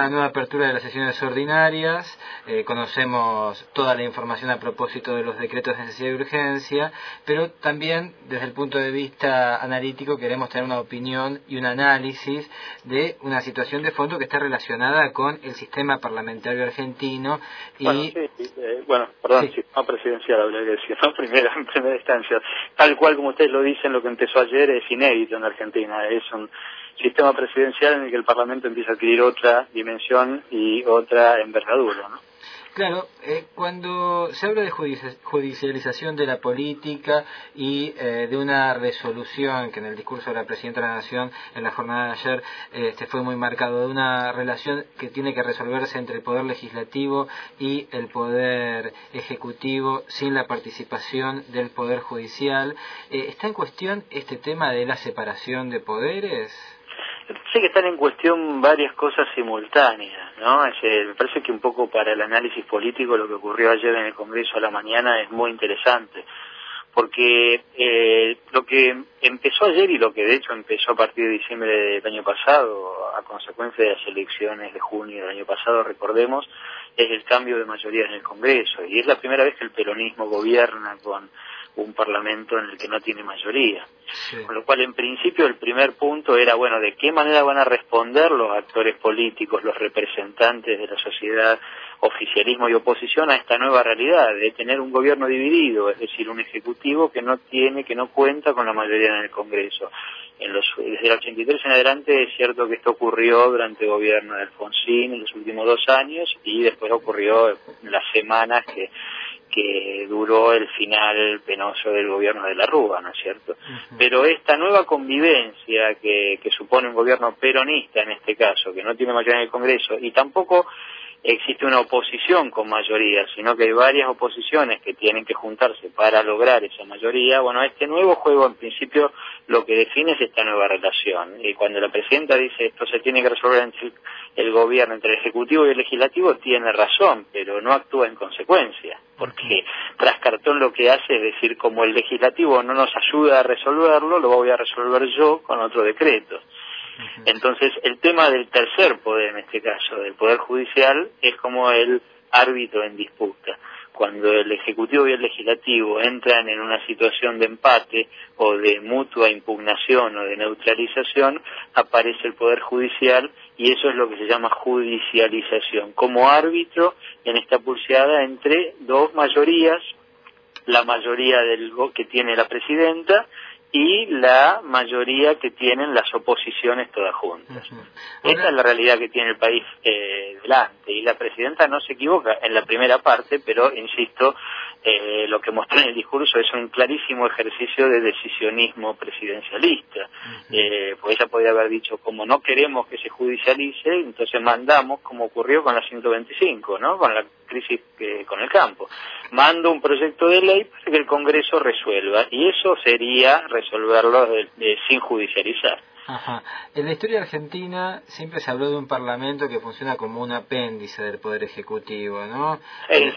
la nueva apertura de las sesiones ordinarias, eh, conocemos toda la información a propósito de los decretos de necesidad y urgencia, pero también desde el punto de vista analítico queremos tener una opinión y un análisis de una situación de fondo que está relacionada con el sistema parlamentario argentino y... Bueno, sí, eh, bueno perdón, sí. sistema presidencial habría que decir, ¿no? primera, en primera instancia. Tal cual como ustedes lo dicen, lo que empezó ayer es inédito en Argentina, es un sistema presidencial en el que el Parlamento empieza a adquirir otra dimensión y otra envergadura, ¿no? Claro, eh, cuando se habla de judicialización de la política y eh, de una resolución que en el discurso de la Presidenta de la Nación en la jornada de ayer este, fue muy marcado, de una relación que tiene que resolverse entre el Poder Legislativo y el Poder Ejecutivo sin la participación del Poder Judicial, eh, ¿está en cuestión este tema de la separación de poderes? Sé que están en cuestión varias cosas simultáneas, ¿no? me parece que un poco para el análisis político lo que ocurrió ayer en el Congreso a la mañana es muy interesante, porque eh, lo que empezó ayer y lo que de hecho empezó a partir de diciembre del año pasado, a consecuencia de las elecciones de junio del año pasado, recordemos, es el cambio de mayoría en el Congreso, y es la primera vez que el peronismo gobierna con un parlamento en el que no tiene mayoría. Con lo cual, en principio, el primer punto era, bueno, ¿de qué manera van a responder los actores políticos, los representantes de la sociedad, oficialismo y oposición a esta nueva realidad de tener un gobierno dividido, es decir, un ejecutivo que no tiene, que no cuenta con la mayoría en el Congreso? En los, desde el 83 en adelante es cierto que esto ocurrió durante el gobierno de Alfonsín en los últimos dos años y después ocurrió en las semanas que que duró el final penoso del gobierno de la Rúa, ¿no es cierto? Pero esta nueva convivencia que, que supone un gobierno peronista en este caso, que no tiene mayoría en el Congreso, y tampoco existe una oposición con mayoría, sino que hay varias oposiciones que tienen que juntarse para lograr esa mayoría. Bueno, este nuevo juego en principio lo que define es esta nueva relación. Y cuando la presidenta dice esto se tiene que resolver entre el gobierno, entre el Ejecutivo y el Legislativo, tiene razón, pero no actúa en consecuencia. Porque tras cartón lo que hace es decir, como el Legislativo no nos ayuda a resolverlo, lo voy a resolver yo con otro decreto. Entonces, el tema del tercer poder, en este caso, del Poder Judicial, es como el árbitro en disputa. Cuando el Ejecutivo y el Legislativo entran en una situación de empate o de mutua impugnación o de neutralización, aparece el Poder Judicial y eso es lo que se llama judicialización, como árbitro en esta pulseada entre dos mayorías, la mayoría del, que tiene la presidenta y la mayoría que tienen las oposiciones todas juntas. Esta es la realidad que tiene el país eh, delante y la presidenta no se equivoca en la primera parte, pero insisto, eh, lo que mostró en el discurso es un clarísimo ejercicio de decisionismo presidencialista. eh, pues ella podría haber dicho, como no queremos que se judicialice, entonces mandamos, como ocurrió con la 125, ¿no? con la crisis eh, con el campo. Mando un proyecto de ley para que el Congreso resuelva, y eso sería resolverlo sin judicializar. Ajá. En la historia argentina siempre se habló de un parlamento que funciona como un apéndice del Poder Ejecutivo, ¿no? Eh,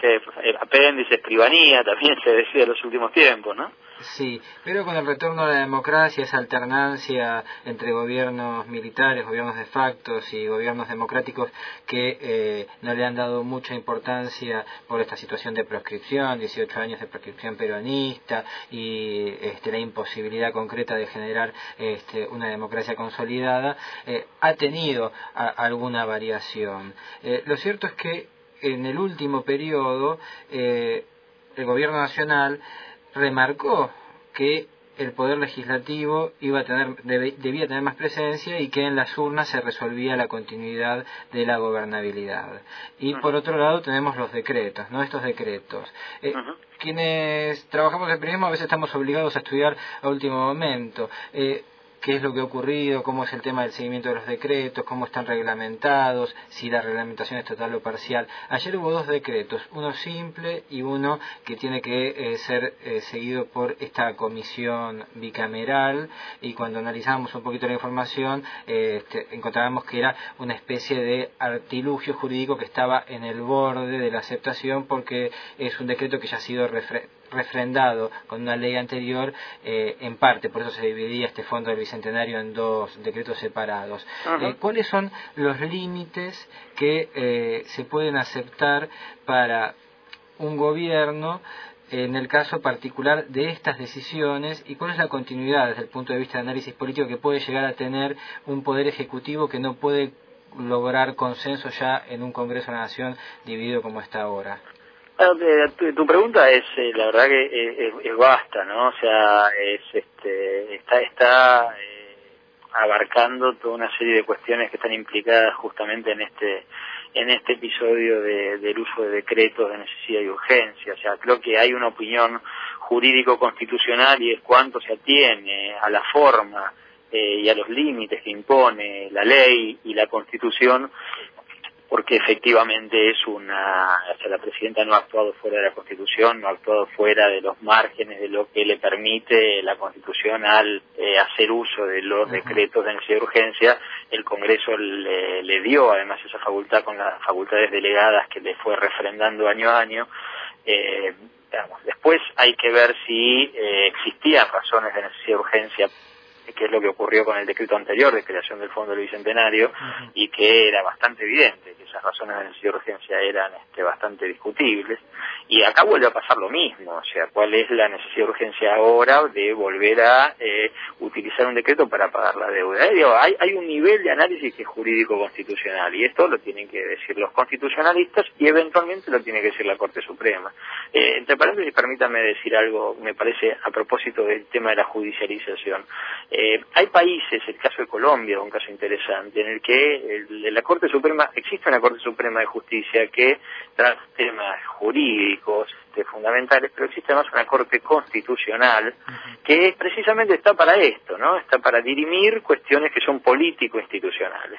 apéndice, escribanía, también se decía en los últimos tiempos, ¿no? Sí, pero con el retorno a la democracia, esa alternancia entre gobiernos militares, gobiernos de facto y gobiernos democráticos que eh, no le han dado mucha importancia por esta situación de proscripción, 18 años de proscripción peronista y este, la imposibilidad concreta de generar este, una democracia consolidada, eh, ha tenido alguna variación. Eh, lo cierto es que en el último periodo el gobierno nacional remarcó que el poder legislativo iba a tener debía tener más presencia y que en las urnas se resolvía la continuidad de la gobernabilidad. Y por otro lado tenemos los decretos no estos decretos. Eh, quienes trabajamos en el periodismo a veces estamos obligados a estudiar a último momento. Eh, qué es lo que ha ocurrido, cómo es el tema del seguimiento de los decretos, cómo están reglamentados, si la reglamentación es total o parcial. Ayer hubo dos decretos, uno simple y uno que tiene que eh, ser eh, seguido por esta comisión bicameral y cuando analizamos un poquito la información eh, este, encontrábamos que era una especie de artilugio jurídico que estaba en el borde de la aceptación porque es un decreto que ya ha sido refrendado con una ley anterior eh, en parte, por eso se dividía este fondo del Bicentenario en dos decretos separados. Eh, ¿Cuáles son los límites que se pueden aceptar para un gobierno en el caso particular de estas decisiones y cuál es la continuidad desde el punto de vista de análisis político que puede llegar a tener un poder ejecutivo que no puede lograr consenso ya en un Congreso de la Nación dividido como está ahora. Tu, pregunta es, eh, la verdad que es, es, vasta, ¿no? O sea, es, este, está, está eh, abarcando toda una serie de cuestiones que están implicadas justamente en este en este episodio de, del uso de decretos de necesidad y urgencia. O sea, creo que hay una opinión jurídico-constitucional y es cuánto se atiene a la forma eh, y a los límites que impone la ley y la Constitución, porque efectivamente es una, o sea, la presidenta no ha actuado fuera de la Constitución, no ha actuado fuera de los márgenes de lo que le permite la Constitución al eh, hacer uso de los decretos de necesidad de urgencia. El Congreso le, dio además esa facultad con las facultades delegadas que le fue refrendando año a año. Eh, después hay que ver si existían razones de necesidad de urgencia que es lo que ocurrió con el decreto anterior de creación del Fondo del Bicentenario, y que era bastante evidente que esas razones de necesidad de urgencia eran este, bastante discutibles. Y acá vuelve a pasar lo mismo, o sea, cuál es la necesidad de urgencia ahora de volver a eh, utilizar un decreto para pagar la deuda. Eh, hay, hay un nivel de análisis que es jurídico-constitucional, y esto lo tienen que decir los constitucionalistas y eventualmente lo tiene que decir la Corte Suprema. Eh, entre paréntesis, permítanme decir algo, me parece, a propósito del tema de la judicialización. Eh, hay países, el caso de Colombia, un caso interesante, en el que la Corte Suprema, existe una Corte Suprema de Justicia que trata temas jurídicos este, fundamentales, pero existe además una Corte Constitucional que precisamente está para esto, ¿no? Está para dirimir cuestiones que son político-institucionales.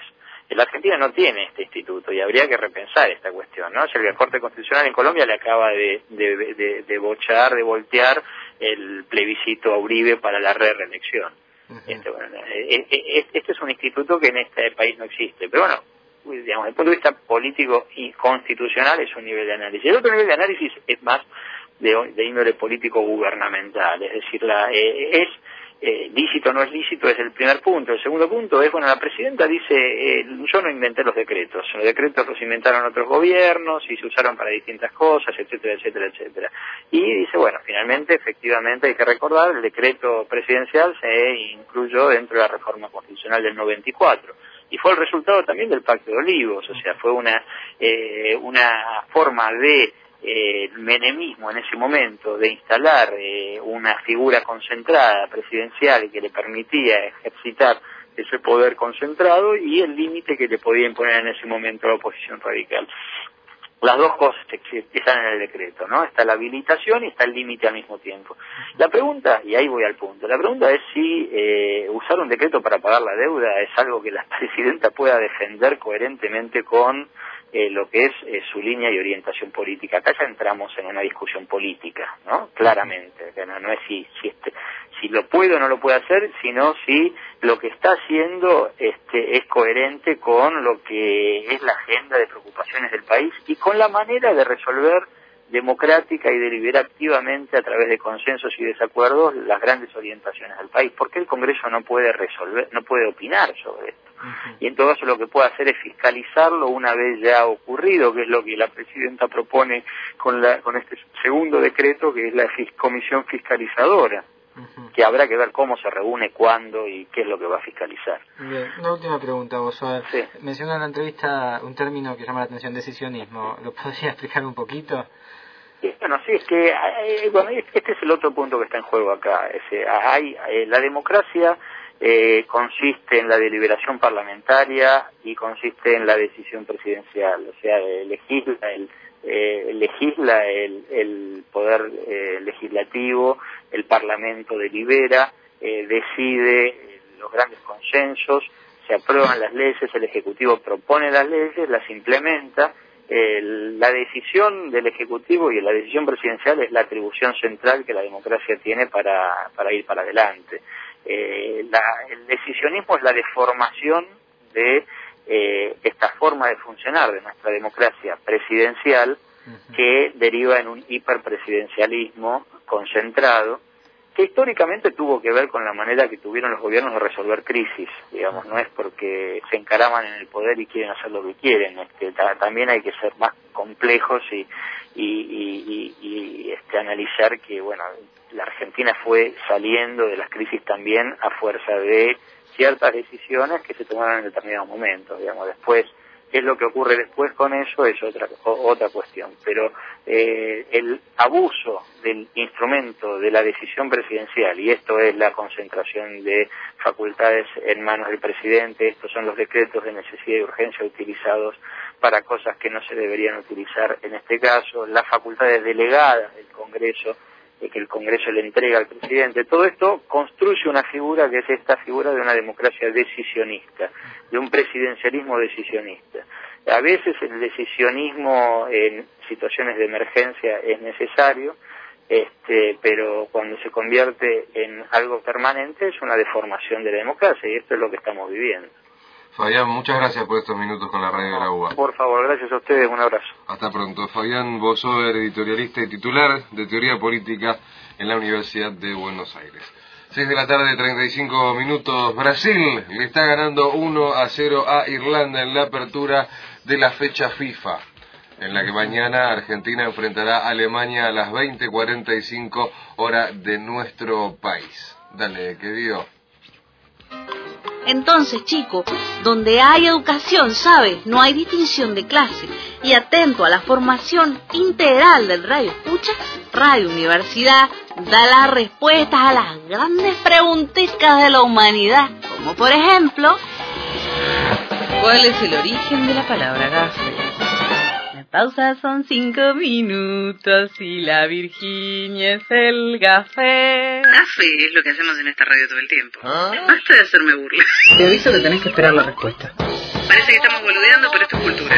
La Argentina no tiene este instituto y habría que repensar esta cuestión, ¿no? O sea, la Corte Constitucional en Colombia le acaba de, de, de bochar, de voltear el plebiscito a Uribe para la re-reelección. Este, eh, eh, eh, este, es un instituto que en este país no existe, pero bueno, digamos, desde el punto de vista político y constitucional es un nivel de análisis. El otro nivel de análisis es más de, de índole político gubernamental, es decir, la, es eh, lícito o no es lícito es el primer punto. El segundo punto es, bueno, la presidenta dice, eh, yo no inventé los decretos, los decretos los inventaron otros gobiernos y se usaron para distintas cosas, etcétera, etcétera, etcétera. Y dice, bueno, finalmente, efectivamente, hay que recordar, el decreto presidencial se incluyó dentro de la reforma constitucional del 94 y fue el resultado también del Pacto de Olivos, o sea, fue una, eh, una forma de eh, menemismo en ese momento de instalar eh, una figura concentrada presidencial que le permitía ejercitar ese poder concentrado y el límite que le podía imponer en ese momento la oposición radical. Las dos cosas están en el decreto, ¿no? Está la habilitación y está el límite al mismo tiempo. La pregunta, y ahí voy al punto, la pregunta es si eh, usar un decreto para pagar la deuda es algo que la presidenta pueda defender coherentemente con eh, lo que es eh, su línea y orientación política. Acá ya entramos en una discusión política, ¿no? Claramente, no, no es si, si, este, si lo puede o no lo puede hacer, sino si lo que está haciendo este, es coherente con lo que es la agenda de preocupaciones del país y con la manera de resolver democrática y deliberativamente a través de consensos y desacuerdos las grandes orientaciones del país. ¿Por qué el Congreso no puede resolver, no puede opinar sobre esto? Y en todo caso lo que puede hacer es fiscalizarlo una vez ya ocurrido, que es lo que la presidenta propone con, la, con este segundo decreto, que es la comisión fiscalizadora. Que habrá que ver cómo se reúne, cuándo y qué es lo que va a fiscalizar. Bien, una última pregunta, vos. Sí. Menciona en la entrevista un término que llama la atención, decisionismo. ¿Lo podría explicar un poquito? Bueno, sí, es que eh, bueno, este es el otro punto que está en juego acá. Es, hay eh, la democracia eh, consiste en la deliberación parlamentaria y consiste en la decisión presidencial, o sea, legisla el, eh, legisla el, el poder eh, legislativo, el Parlamento delibera, eh, decide los grandes consensos, se aprueban las leyes, el Ejecutivo propone las leyes, las implementa, la decisión del Ejecutivo y la decisión presidencial es la atribución central que la democracia tiene para, para ir para adelante. Eh, la, el decisionismo es la deformación de eh, esta forma de funcionar de nuestra democracia presidencial que deriva en un hiperpresidencialismo concentrado, que históricamente tuvo que ver con la manera que tuvieron los gobiernos de resolver crisis, digamos, no es porque se encaraman en el poder y quieren hacer lo que quieren, este, también hay que ser más complejos y, y, este, analizar que, bueno, la Argentina fue saliendo de las crisis también a fuerza de ciertas decisiones que se tomaron en determinados momentos, digamos, después ¿Qué es lo que ocurre después con eso? Es otra, otra cuestión. Pero eh, el abuso del instrumento de la decisión presidencial, y esto es la concentración de facultades en manos del presidente, estos son los decretos de necesidad y urgencia utilizados para cosas que no se deberían utilizar en este caso, las facultades delegadas del Congreso, que el Congreso le entrega al presidente. Todo esto construye una figura que es esta figura de una democracia decisionista, de un presidencialismo decisionista. A veces el decisionismo en situaciones de emergencia es necesario, este, pero cuando se convierte en algo permanente es una deformación de la democracia y esto es lo que estamos viviendo. Fabián, muchas gracias por estos minutos con la radio de la UBA. Por favor, gracias a ustedes, un abrazo. Hasta pronto. Fabián Bosover, editorialista y titular de Teoría Política en la Universidad de Buenos Aires. 6 de la tarde, 35 minutos. Brasil le está ganando 1 a 0 a Irlanda en la apertura de la fecha FIFA, en la que mañana Argentina enfrentará a Alemania a las 20.45 hora de nuestro país. Dale, querido. Entonces, chico, donde hay educación, ¿sabes? No hay distinción de clase. Y atento a la formación integral del radio escucha, Radio Universidad da las respuestas a las grandes preguntas de la humanidad, como por ejemplo, ¿cuál es el origen de la palabra gafe? Pausa son cinco minutos y la Virginia es el café. Café es lo que hacemos en esta radio todo el tiempo. ¿Ah? Basta de hacerme burla. Te aviso que tenés que esperar la respuesta. Parece que estamos boludeando, pero esto es cultura.